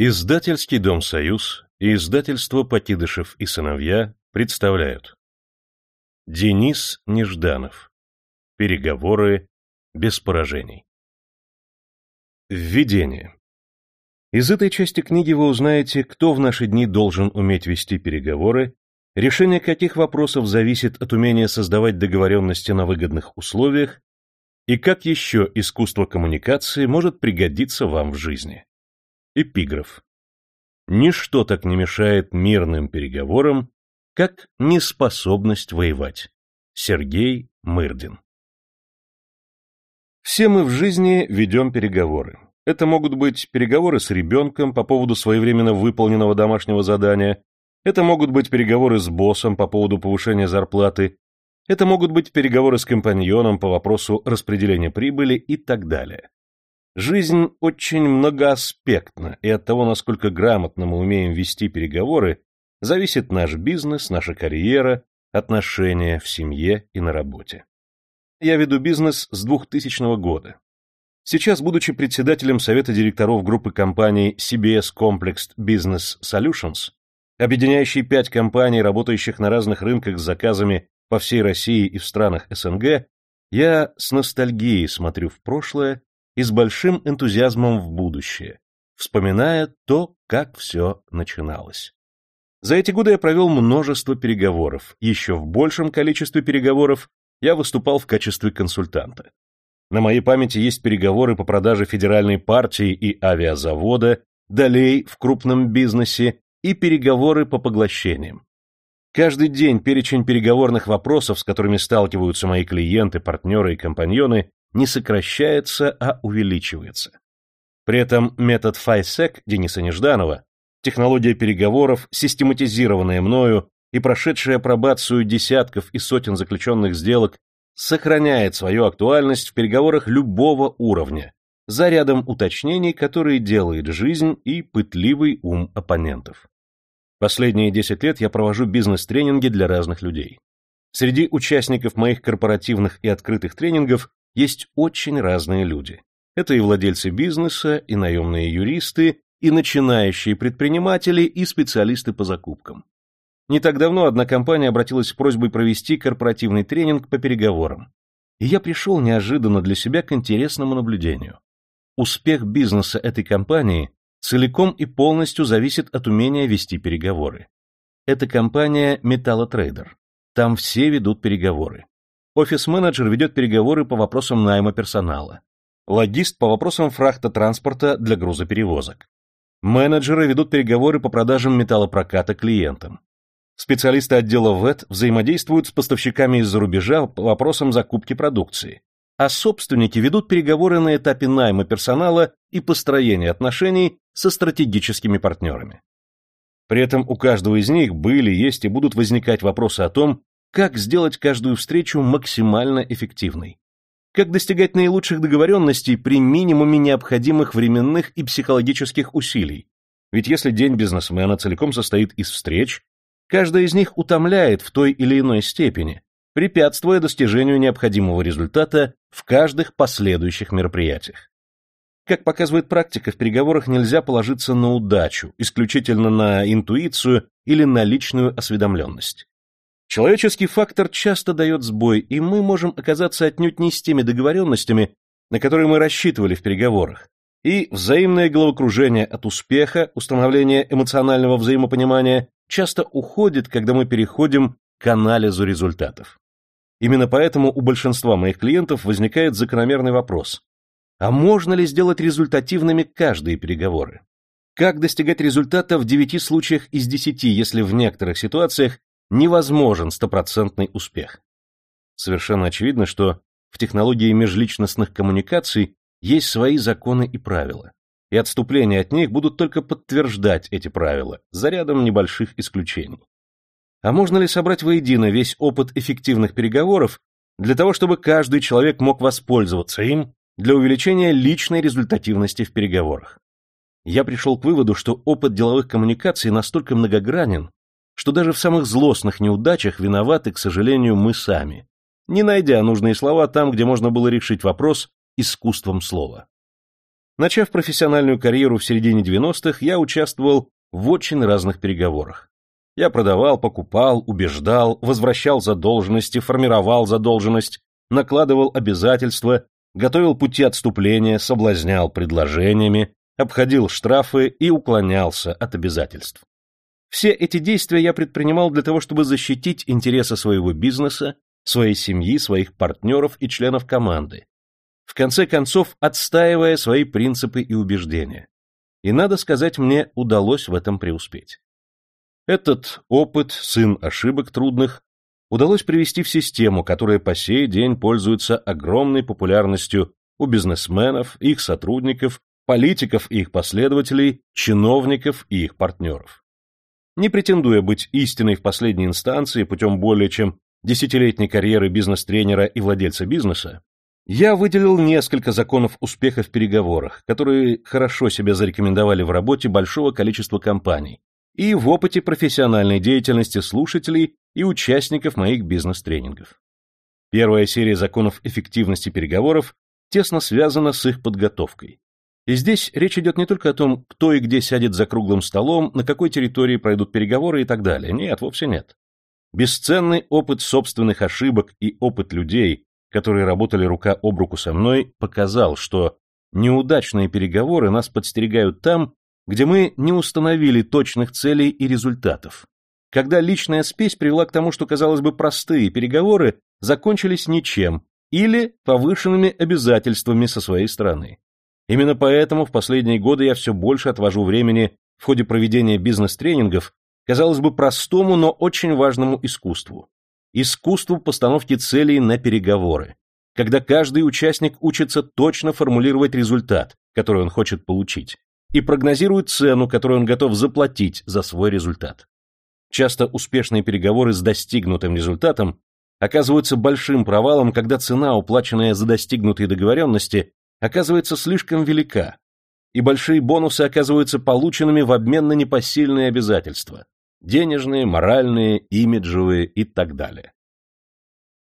Издательский дом «Союз» и издательство «Покидышев и сыновья» представляют. Денис Нежданов. Переговоры без поражений. Введение. Из этой части книги вы узнаете, кто в наши дни должен уметь вести переговоры, решение каких вопросов зависит от умения создавать договоренности на выгодных условиях и как еще искусство коммуникации может пригодиться вам в жизни. Эпиграф. Ничто так не мешает мирным переговорам, как неспособность воевать. Сергей Мырдин. Все мы в жизни ведем переговоры. Это могут быть переговоры с ребенком по поводу своевременно выполненного домашнего задания, это могут быть переговоры с боссом по поводу повышения зарплаты, это могут быть переговоры с компаньоном по вопросу распределения прибыли и так далее. Жизнь очень многоаспектна, и от того, насколько грамотно мы умеем вести переговоры, зависит наш бизнес, наша карьера, отношения в семье и на работе. Я веду бизнес с 2000 года. Сейчас, будучи председателем совета директоров группы компаний CBS Complex Business Solutions, объединяющей пять компаний, работающих на разных рынках с заказами по всей России и в странах СНГ, я с ностальгией смотрю в прошлое и с большим энтузиазмом в будущее, вспоминая то, как все начиналось. За эти годы я провел множество переговоров, еще в большем количестве переговоров я выступал в качестве консультанта. На моей памяти есть переговоры по продаже федеральной партии и авиазавода, долей в крупном бизнесе и переговоры по поглощениям. Каждый день перечень переговорных вопросов, с которыми сталкиваются мои клиенты, партнеры и компаньоны, не сокращается, а увеличивается. При этом метод FISEC Дениса Нежданова, технология переговоров, систематизированная мною и прошедшая апробацию десятков и сотен заключенных сделок, сохраняет свою актуальность в переговорах любого уровня, за рядом уточнений, которые делает жизнь и пытливый ум оппонентов. Последние 10 лет я провожу бизнес-тренинги для разных людей. Среди участников моих корпоративных и открытых тренингов есть очень разные люди. Это и владельцы бизнеса, и наемные юристы, и начинающие предприниматели, и специалисты по закупкам. Не так давно одна компания обратилась с просьбой провести корпоративный тренинг по переговорам. И я пришел неожиданно для себя к интересному наблюдению. Успех бизнеса этой компании целиком и полностью зависит от умения вести переговоры. Это компания Металлотрейдер. Там все ведут переговоры. Офис-менеджер ведет переговоры по вопросам найма персонала. Логист по вопросам фрахта транспорта для грузоперевозок. Менеджеры ведут переговоры по продажам металлопроката клиентам. Специалисты отдела ВЭТ взаимодействуют с поставщиками из-за рубежа по вопросам закупки продукции. А собственники ведут переговоры на этапе найма персонала и построения отношений со стратегическими партнерами. При этом у каждого из них были, есть и будут возникать вопросы о том, как сделать каждую встречу максимально эффективной? Как достигать наилучших договоренностей при минимуме необходимых временных и психологических усилий? Ведь если день бизнесмена целиком состоит из встреч, каждая из них утомляет в той или иной степени, препятствуя достижению необходимого результата в каждых последующих мероприятиях. Как показывает практика, в переговорах нельзя положиться на удачу, исключительно на интуицию или на личную осведомленность. Человеческий фактор часто дает сбой, и мы можем оказаться отнюдь не с теми договоренностями, на которые мы рассчитывали в переговорах. И взаимное головокружение от успеха, установление эмоционального взаимопонимания часто уходит, когда мы переходим к анализу результатов. Именно поэтому у большинства моих клиентов возникает закономерный вопрос. А можно ли сделать результативными каждые переговоры? Как достигать результата в 9 случаях из 10, если в некоторых ситуациях невозможен стопроцентный успех. Совершенно очевидно, что в технологии межличностных коммуникаций есть свои законы и правила, и отступления от них будут только подтверждать эти правила, за рядом небольших исключений. А можно ли собрать воедино весь опыт эффективных переговоров для того, чтобы каждый человек мог воспользоваться им для увеличения личной результативности в переговорах? Я пришел к выводу, что опыт деловых коммуникаций настолько многогранен, что даже в самых злостных неудачах виноваты, к сожалению, мы сами, не найдя нужные слова там, где можно было решить вопрос искусством слова. Начав профессиональную карьеру в середине 90-х, я участвовал в очень разных переговорах. Я продавал, покупал, убеждал, возвращал задолженности, формировал задолженность, накладывал обязательства, готовил пути отступления, соблазнял предложениями, обходил штрафы и уклонялся от обязательств. Все эти действия я предпринимал для того, чтобы защитить интересы своего бизнеса, своей семьи, своих партнеров и членов команды, в конце концов отстаивая свои принципы и убеждения. И, надо сказать, мне удалось в этом преуспеть. Этот опыт, сын ошибок трудных, удалось привести в систему, которая по сей день пользуется огромной популярностью у бизнесменов, их сотрудников, политиков и их последователей, чиновников и их партнеров. Не претендуя быть истиной в последней инстанции путем более чем десятилетней карьеры бизнес-тренера и владельца бизнеса, я выделил несколько законов успеха в переговорах, которые хорошо себя зарекомендовали в работе большого количества компаний и в опыте профессиональной деятельности слушателей и участников моих бизнес-тренингов. Первая серия законов эффективности переговоров тесно связана с их подготовкой. И здесь речь идет не только о том, кто и где сядет за круглым столом, на какой территории пройдут переговоры и так далее. Нет, вовсе нет. Бесценный опыт собственных ошибок и опыт людей, которые работали рука об руку со мной, показал, что неудачные переговоры нас подстерегают там, где мы не установили точных целей и результатов. Когда личная спесь привела к тому, что, казалось бы, простые переговоры закончились ничем или повышенными обязательствами со своей стороны. Именно поэтому в последние годы я все больше отвожу времени в ходе проведения бизнес-тренингов, казалось бы, простому, но очень важному искусству искусству постановки целей на переговоры, когда каждый участник учится точно формулировать результат, который он хочет получить, и прогнозирует цену, которую он готов заплатить за свой результат. Часто успешные переговоры с достигнутым результатом оказываются большим провалом, когда цена, уплаченная за достигнутые договоренности, оказывается слишком велика, и большие бонусы оказываются полученными в обмен на непосильные обязательства, денежные, моральные, имиджевые и так далее.